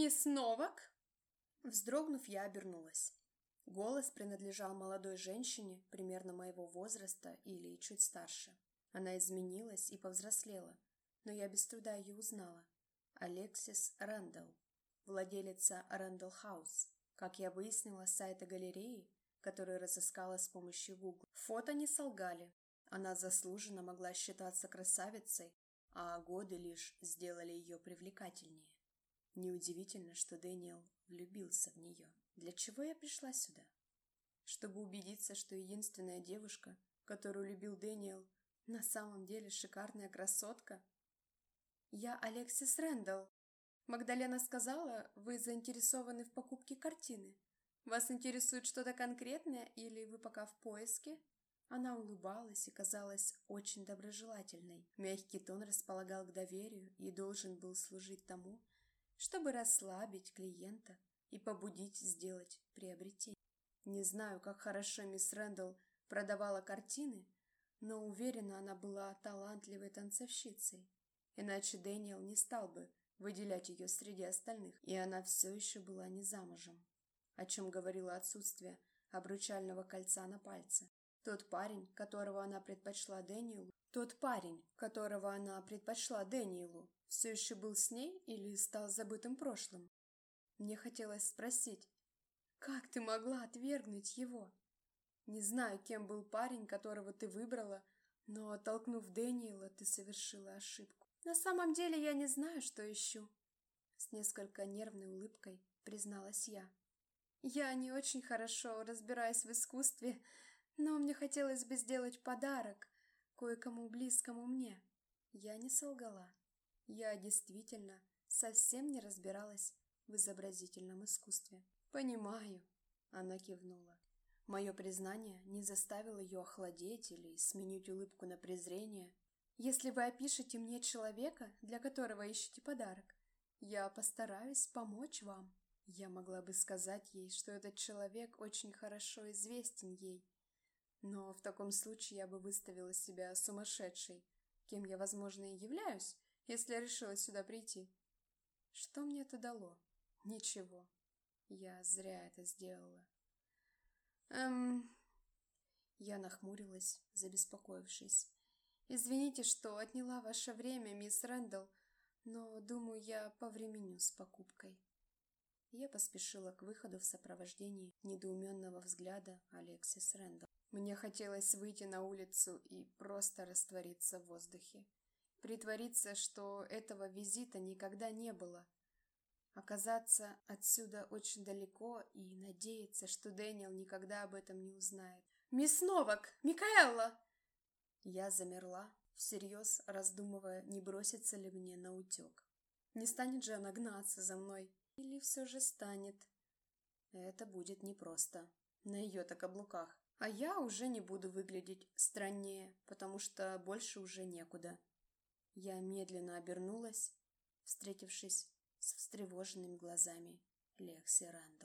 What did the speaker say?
«Мисс Новак?» Вздрогнув, я обернулась. Голос принадлежал молодой женщине, примерно моего возраста или чуть старше. Она изменилась и повзрослела, но я без труда ее узнала. Алексис Рэндалл, владелица Рэндалл Хаус, как я выяснила с сайта галереи, который разыскала с помощью Google. Фото не солгали. Она заслуженно могла считаться красавицей, а годы лишь сделали ее привлекательнее. Неудивительно, что Дэниел влюбился в нее. Для чего я пришла сюда? Чтобы убедиться, что единственная девушка, которую любил Дэниел, на самом деле шикарная красотка? Я Алексис Рэндалл. Магдалена сказала, вы заинтересованы в покупке картины. Вас интересует что-то конкретное или вы пока в поиске? Она улыбалась и казалась очень доброжелательной. Мягкий тон располагал к доверию и должен был служить тому, чтобы расслабить клиента и побудить сделать приобретение. Не знаю, как хорошо мисс Рэндалл продавала картины, но уверена, она была талантливой танцовщицей. Иначе Дэниел не стал бы выделять ее среди остальных, и она все еще была не замужем, о чем говорило отсутствие обручального кольца на пальце. Тот парень, которого она предпочла Дэниелу, тот парень, которого она предпочла Дэниелу, все еще был с ней или стал забытым прошлым? Мне хотелось спросить, как ты могла отвергнуть его? Не знаю, кем был парень, которого ты выбрала, но, оттолкнув Дэниела, ты совершила ошибку. На самом деле я не знаю, что ищу. С несколько нервной улыбкой призналась я. Я не очень хорошо разбираюсь в искусстве, но мне хотелось бы сделать подарок кое-кому близкому мне. Я не солгала. Я действительно совсем не разбиралась в изобразительном искусстве. «Понимаю», — она кивнула. Мое признание не заставило ее охладеть или сменить улыбку на презрение. «Если вы опишете мне человека, для которого ищете подарок, я постараюсь помочь вам». Я могла бы сказать ей, что этот человек очень хорошо известен ей. Но в таком случае я бы выставила себя сумасшедшей, кем я, возможно, и являюсь, если я решила сюда прийти. Что мне это дало? Ничего. Я зря это сделала. Эм... Я нахмурилась, забеспокоившись. Извините, что отняла ваше время, мисс Рэндалл, но, думаю, я повременю с покупкой. Я поспешила к выходу в сопровождении недоуменного взгляда Алексис Рэндалл. Мне хотелось выйти на улицу и просто раствориться в воздухе. Притвориться, что этого визита никогда не было. Оказаться отсюда очень далеко и надеяться, что Дэниел никогда об этом не узнает. «Мисс Новак! Микаэлла!» Я замерла, всерьез раздумывая, не бросится ли мне на утек. Не станет же она гнаться за мной? Или все же станет? Это будет непросто. На ее-то каблуках. А я уже не буду выглядеть страннее, потому что больше уже некуда. Я медленно обернулась, встретившись с встревоженными глазами Лекси Рэндалл.